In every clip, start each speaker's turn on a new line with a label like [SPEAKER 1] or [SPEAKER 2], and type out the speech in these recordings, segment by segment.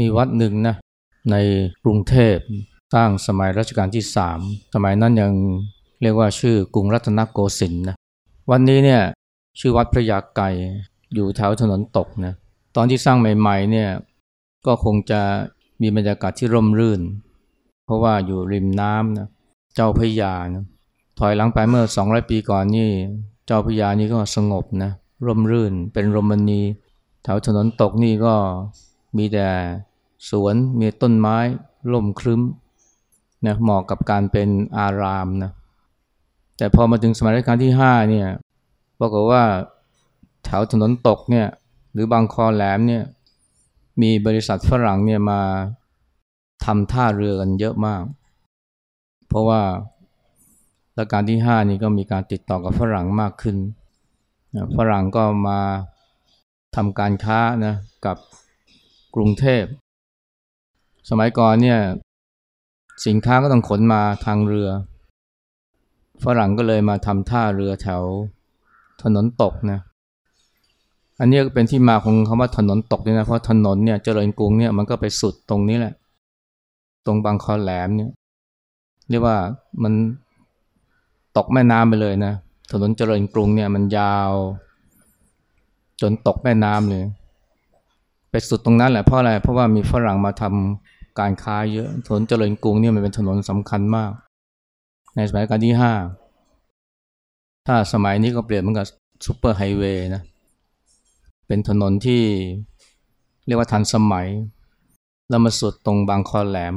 [SPEAKER 1] มีวัดหนึ่งนะในกรุงเทพสร้างสมัยรัชกาลที่สามสมัยนั้นยังเรียกว่าชื่อกรุงรัตนโกสินทร์นะวันนี้เนี่ยชื่อวัดพระยาไกรอยู่แถวถนนตกนะตอนที่สร้างใหม่ๆเนี่ยก็คงจะมีบรรยากาศที่ร่มรื่น เพราะว่าอยู่ริมน้ำนะเจ้าพระยานะถอยหลังไปเมื่อ 200 ปีก่อนนี่เจ้าพระยานี่ก็สงบนะร่มรื่นเป็นรมณีแถวถนนตกนี่ก็มีแต่ สวนมีต้นไม้ร่มครึ้มนะเหมาะกับการเป็นอารามนะแต่พอมาถึงสมัยรัชกาลที่5เนี่ยบอกว่าแถวถนนตกเนี่ยหรือบางคอแหลมเนี่ยมีบริษัทฝรั่งเนี่ยมาทำท่าเรือกันเยอะมาก เพราะว่ารัชกาลที่ 5 นี่ก็มีการติดต่อกับฝรั่งมากขึ้น ฝรั่งก็มาทำการค้านะกับกรุงเทพ สมัยก่อนเนี่ยสินค้าก็ต้องขนมาทางเรือ ฝรั่งก็เลยมาทำท่าเรือแถวถนนตกนะ อันนี้ก็เป็นที่มาของคำว่าถนนตกเนี่ยนะ เพราะถนนเนี่ยเจริญกรุงเนี่ยมันก็ไปสุดตรงนี้แหละ ตรงบางคอแหลมเนี่ยเรียกว่ามันตกแม่น้ำไปเลยนะ ถนนเจริญกรุงเนี่ยมันยาว จนตกแม่น้ำเลย ไปสุดตรงนั้นแหละเพราะอะไร เพราะว่ามีฝรั่งมาทำ การค้าเยอะ ถนนเจริญกรุงเนี่ยมันเป็นถนนสำคัญมาก ในสมัยรัชกาลที่ห้าถ้าสมัยนี้ก็เปรียบเหมือนกับซูเปอร์ไฮเวย์นะ เป็นถนนที่เรียกว่าทันสมัย แล้วมาสุดตรงบางคอแหลม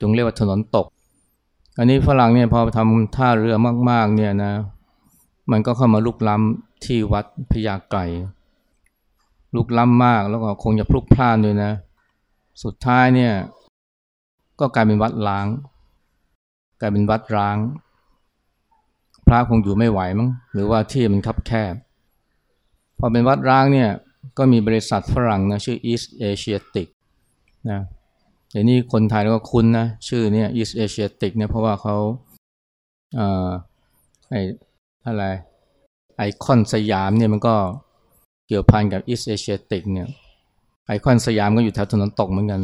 [SPEAKER 1] จึงเรียกว่าถนนตก อันนี้ฝรั่งเนี่ยพอทำท่าเรือมากๆเนี่ยนะ มันก็เข้ามาลุกล้ำที่วัดพญาไก่ลุกล้ำมากแล้วก็คงจะพลุกพล่านด้วยนะ สุดท้ายเนี่ย ก็กลายเป็นวัดล้าง กลายเป็นวัดร้าง พระคงอยู่ไม่ไหวมั้งหรือว่าที่มันคับแคบ พอเป็นวัดร้างเนี่ย ก็มีบริษัทฝรั่งนะชื่อ East Asiatic นะเดี๋ยวนี้คนไทยก็คุ้นนะ ชื่อเนี่ย East Asiatic เนี่ยเพราะว่าเขาเอ่อไออะไรไอคอนสยามเนี่ยมันก็เกี่ยวพันกับ East Asiatic เนี่ย ไอคอนสยามก็อยู่แถวถนนตกเหมือนกัน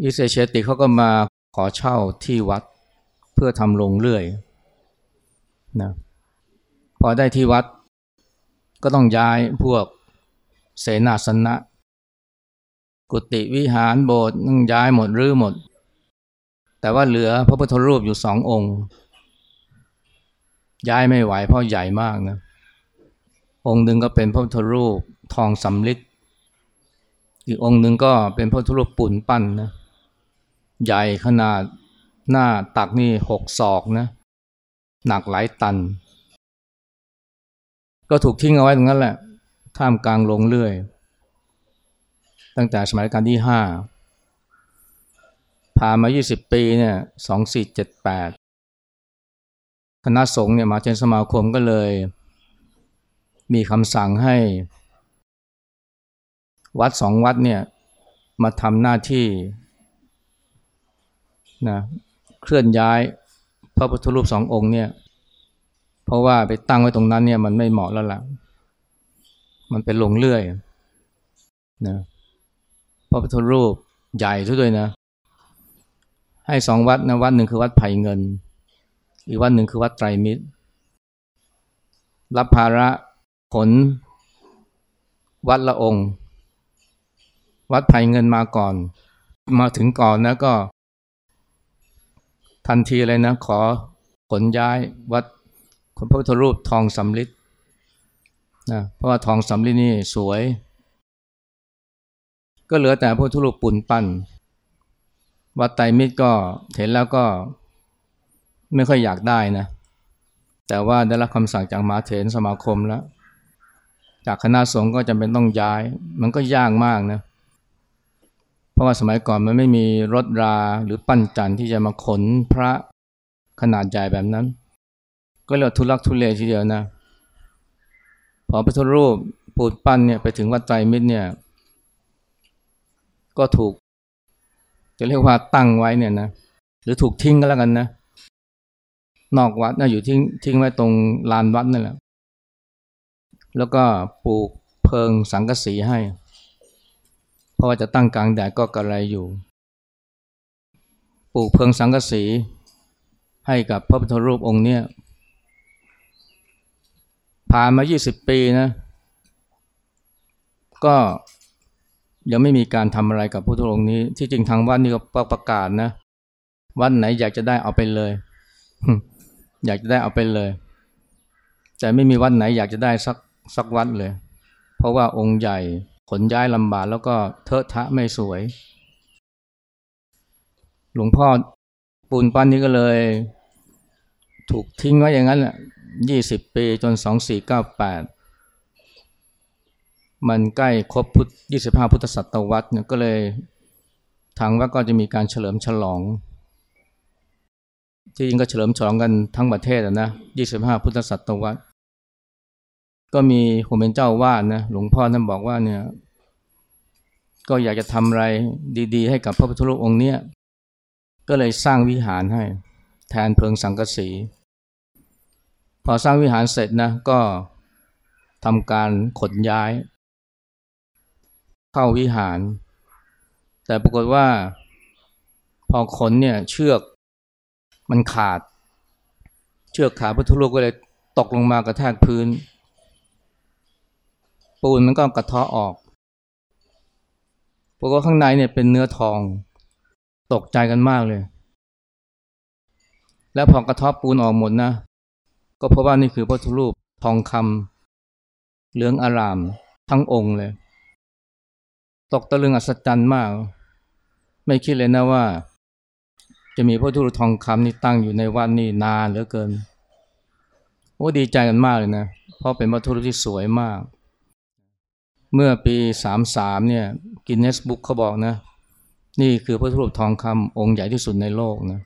[SPEAKER 1] East Asiatic เขาก็มาขอเช่าที่วัดเพื่อทำโรงเลื่อยนะพอได้ที่วัดก็ต้องย้ายพวกเสนาสนะ กุฏิวิหารโบสถ์ต้องย้ายหมดรื้อหมด แต่ว่าเหลือพระพุทธรูปอยู่สององค์ ย้ายไม่ไหวเพราะใหญ่มากนะองค์หนึ่งก็เป็นพระพุทธรูปทองสำริด อีกองค์หนึ่งก็เป็นพระพุทธรูปปุ่นปั้นนะใหญ่ขนาดหน้าตักนี่หกศอกนะหนักหลายตัน ก็ถูกทิ้งเอาไว้ตรงนั้นแหละ ท่ามกลางลงเรื่อย ตั้งแต่สมัยกาลที่ห้าผ่านมา 20 ปีเนี่ย2478คณะสงฆ์เนี่ยมาเจนสมาคมก็เลย มีคำสั่งให้ วัดสองวัดเนี่ยมาทำหน้าที่นะเคลื่อนย้ายพระพุทธรูปสององค์เนี่ยเพราะว่าไปตั้งไว้ตรงนั้นเนี่ยมันไม่เหมาะแล้วล่ะ มันเป็นลงเลื่อยนะพระพุทธรูปใหญ่ด้วยนะ ให้สองวัดนะวัดหนึ่งคือวัดไผ่เงิน อีกวัดหนึ่งคือวัดไตรมิตร รับภาระขนวัดละองค์ วัดไผ่เงินมาก่อน มาถึงก่อนนะก็ ทันทีเลยนะ ขอขนย้ายวัดพระพุทธรูปทองสำริดนะเพราะว่าทองสำริดนี่สวย ก็เหลือแต่พระพุทธรูปปุ่นปั้น วัดไตรมิตรก็เห็นแล้วก็ไม่ค่อยอยากได้นะ แต่ว่าได้รับคำสั่งจากมหาเถรสมาคมแล้ว จากคณะสงฆ์ก็จำเป็นต้องย้าย มันก็ยากมากนะ เพราะว่าสมัยก่อนมันไม่มีรถราหรือปั้นจันที่จะมาขนพระขนาดใหญ่แบบนั้น ก็เลยทุลักทุเลทีเดียวนะพอพระพุทธรูปปูดปั้นเนี่ยไปถึงวัดไตรมิตรเนี่ย ก็ถูก จะเรียกว่าตั้งไว้เนี่ยนะหรือถูกทิ้งก็แล้วกันนะ นอกวัดนะอยู่ทิ้งทิ้งไว้ตรงลานวัดนั่นแหละแล้วก็ปลูกเพิงสังกสีให้ เพราะว่าจะตั้งกลางแดดก็กระไรอยู่ ปลูกเพิงสังกสีให้กับพระพุทธรูปองค์เนี้ยผ่านมา 20 ปีนะ ก็ยังไม่มีการทำอะไรกับพุทธองค์นี้ ที่จริงทางวัดนี่ก็ประกาศนะวัดไหนอยากจะได้เอาไปเลย อยากจะได้เอาไปเลย แต่ไม่มีวัดไหนอยากจะได้สักสักวัดเลย เพราะว่าองค์ใหญ่ ขนย้ายลำบากแล้วก็เทอะทะไม่สวย หลวงพ่อปูนปั้นนี้ก็เลย ถูกทิ้งไว้อย่างนั้นแหละยี่สิบปีจนสองสี่เก้าแปดมันใกล้ครบพุทธยี่สิบห้าพุทธศตวรรษเนี่ยก็เลยทางวัดก็จะมีการเฉลิมฉลอง ที่จริงก็เฉลิมฉลองกันทั้งประเทศนะยี่สิบห้าพุทธศตวรรษ ก็มีผมเป็นเจ้าวาดนะหลวงพ่อท่านบอกว่าเนี่ย ก็อยากจะทำอะไรดี ๆ ให้กับพระพุทธรูปองค์เนี้ยก็เลยสร้างวิหารให้ แทนเพิงสังกสี พอสร้างวิหารเสร็จนะ ก็ทำการขนย้าย เข้าวิหาร แต่ปรากฏว่า พอขนเนี่ยเชือกมันขาด เชือกขาพระพุทธรูปก็เลยตกลงมากระแทกพื้น ปูนมันก็กระเทาะออกปรากฏข้างในเนี่ยเป็นเนื้อทอง ตกใจกันมากเลย แล้วพอกระทบปูนออกหมดนะ ก็เพราะว่านี่คือพระพุรูปทองคำเหลืองอาราม ทั้งองค์เลย ตกตะลึงอัศจรรย์มาก ไม่คิดเลยนะว่า จะมีพระพุรูปทองคำนี่ตั้งอยู่ในวัดนี่นานเหลือเกินโอ้ดีใจกันมากเลยนะ เพราะเป็นพระพุรูปที่สวยมาก เมื่อปีสามสามเนี่ยกินเนสบุ๊กเขาบอกนะ นี่คือพระพุทธรูปทองคำองค์ใหญ่ที่สุดในโลกนะ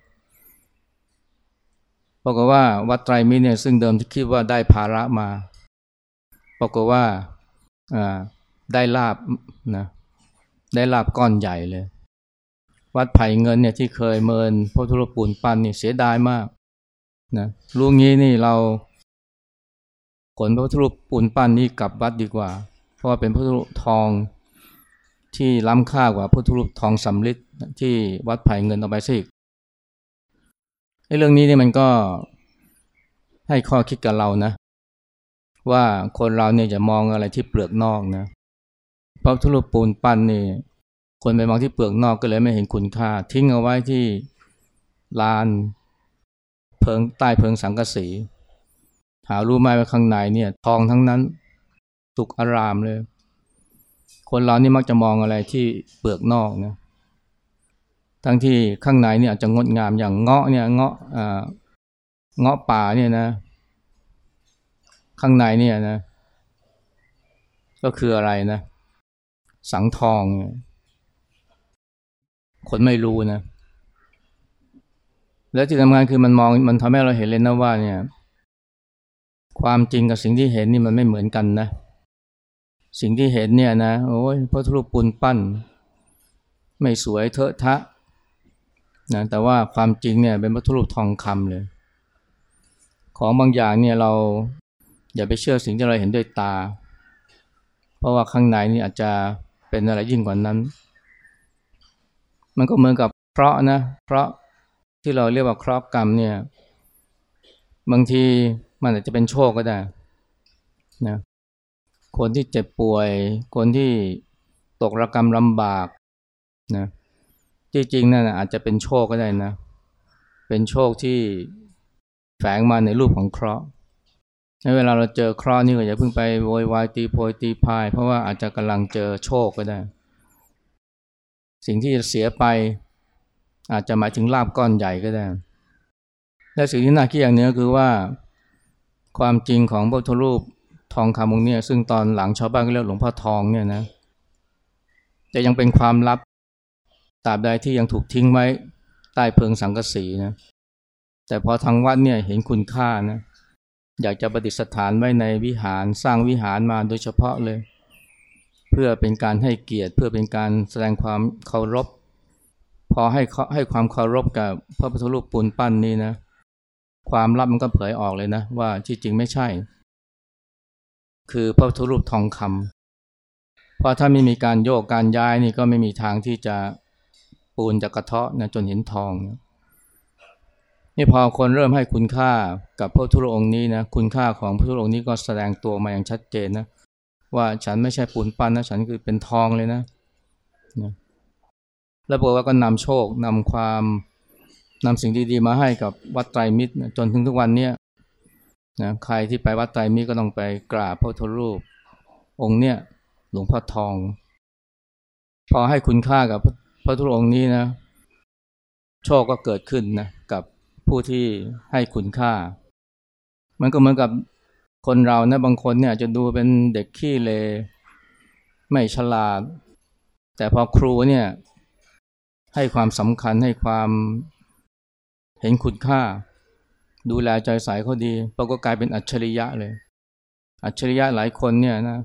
[SPEAKER 1] บอกว่าวัดไตรมิตรเนี่ยซึ่งเดิมที่คิดว่าได้ภาระมาบอกว่าได้ลาบนะได้ลาบก้อนใหญ่เลย วัดไผ่เงินเนี่ยที่เคยเมินพระพุทธรูปปูนปั้นนี่ยเสียดายมากนะรู้งี้นี่เราขนพระพุทธรูปปูนปั้นนี่กลับวัดดีกว่า เพราะว่าเป็นพุทธรูปทองที่ล้ำค่ากว่าพุทธรูปทองสำริดที่วัดไผ่เงินเอาไปซิกไอ้เรื่องนี้เนี่ยมันก็ให้ข้อคิดกับเรานะ ว่าคนเราเนี่ยจะมองอะไรที่เปลือกนอกนะพราะทุรูปปูนปั้นนี่คนไปมองที่เปลือกนอกก็เลยไม่เห็นคุณค่า ทิ้งเอาไว้ที่ลานเพิงใต้เพิงสังกะสี หารู้ไหมว่าข้างในเนี่ยทองทั้งนั้น สุกอารามเลย คนเรานี่มักจะมองอะไรที่เปลือกนอกนะทั้งที่ข้างในเนี่ยอาจจะงดงามอย่างเงาะเนี่ยเงาะเงาะป่าเนี่ยนะ ข้างในเนี่ยนะ ก็คืออะไรนะ สังทอง คนไม่รู้นะ แล้วที่สำคัญคือมันมองมันทำให้เราเห็นเลยนะว่าเนี่ย ความจริงกับสิ่งที่เห็นนี่มันไม่เหมือนกันนะ สิ่งที่เห็นเนี่ยนะโอ้ยพระรูปปูนปั้น ไม่สวยเทอะทะนะแต่ว่าความจริงเนี่ยเป็นพระรูปทองคำเลย ของบางอย่างเนี่ยเราอย่าไปเชื่อสิ่งที่เราเห็นด้วยตา เพราะว่าข้างในนี่อาจจะเป็นอะไรยิ่งกว่านั้น มันก็เหมือนกับเคราะห์นะเคราะห์ที่เราเรียกว่าเคราะห์กรรมเนี่ยบางทีมันอาจจะเป็นโชคก็ได้นะ คนที่เจ็บป่วย คนที่ตกระกรรมลำบากนะจริงๆนั่นอาจจะเป็นโชคก็ได้นะ เป็นโชคที่แฝงมาในรูปของเคราะห์ในเวลาเราเจอเคราะห์นี่ก็อย่าเพิ่งไปโวยวายตีโพยตีพาย เพราะว่าอาจจะกำลังเจอโชคก็ได้ สิ่งที่จะเสียไปอาจจะหมายถึงลาบก้อนใหญ่ก็ได้ และสิ่งที่น่าคิดอย่างนี้ก็คือว่า ความจริงของพระพุทธรูป ทองคำองค์นี้ซึ่งตอนหลังชาวบ้านก็เรียกหลวงพ่อทองเนี่ยนะจะยังเป็นความลับตราบใดที่ยังถูกทิ้งไว้ใต้เพิงสังกะสีนะแต่พอทางวัดเนี่ยเห็นคุณค่านะอยากจะประดิษฐานไว้ในวิหารสร้างวิหารมาโดยเฉพาะเลย เพื่อเป็นการให้เกียรติ เพื่อเป็นการแสดงความเคารพ พอให้ให้ความเคารพกับพระพุทธรูปปูนปั้นนี้นะ ความลับมันก็เผยออกเลยนะ ว่าที่จริงไม่ใช่ คือพระพุทธรูปทองคำเพราะถ้าไม่มีการโยกการย้ายนี่ก็ไม่มีทางที่จะปูนจะกระเทาะนะจนเห็นทองนี่พอคนเริ่มให้คุณค่ากับพระพุทธองค์นี้นะคุณค่าของพระพุทธองค์นี้ก็แสดงตัวมาอย่างชัดเจนนะว่าฉันไม่ใช่ปูนปั้นนะฉันคือเป็นทองเลยนะนะแล้วบอกว่าก็นำโชคนำความนำสิ่งดีๆมาให้กับวัดไตรมิตรนะจนถึงทุกวันเนี้ย นะใครที่ไปวัดไตรมิตรก็ต้องไปกราบพระพุทธรูป องค์เนี้ยหลวงพ่อทอง พอให้คุณค่ากับพระพุทธองค์นี้นะ โชคก็เกิดขึ้นนะกับผู้ที่ให้คุณค่า มันก็เหมือนกับคนเรานะบางคนเนี่ยจะดูเป็นเด็กขี้เล ไม่ฉลาด แต่พอครูเนี่ยให้ความสำคัญให้ความเห็นคุณค่า ดูแลใจใสเขาดีปรากฏกลายเป็นอัจฉริยะเลย อัจฉริยะหลายคนเนี่ยนะ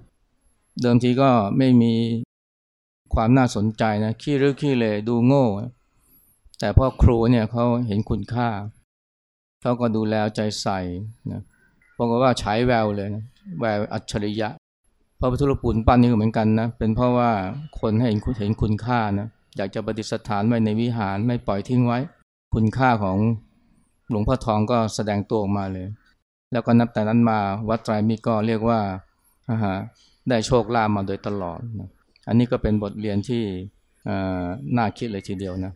[SPEAKER 1] เดิมทีก็ไม่มีความน่าสนใจนะขี้รึขี้เลดูโง่ แต่พ่อครูเนี่ยเขาเห็นคุณค่าเขาก็ดูแลใจใส่นะปรากฏว่าฉายแววเลยนะแววอัจฉริยะพระพุทธรูปปูนปั้นนี่ก็เหมือนกันนะเป็นเพราะว่าคนให้เห็นเห็นคุณค่านะอยากจะประดิษฐานไว้ในวิหารไม่ปล่อยทิ้งไว้ คุณค่าของ หลวงพ่อทองก็แสดงตัวออกมาเลย แล้วก็นับแต่นั้นมาวัดไตรมิตรก็เรียกว่าได้โชคลาภมาโดยตลอดนะอันนี้ก็เป็นบทเรียนที่น่าคิดเลยทีเดียวนะ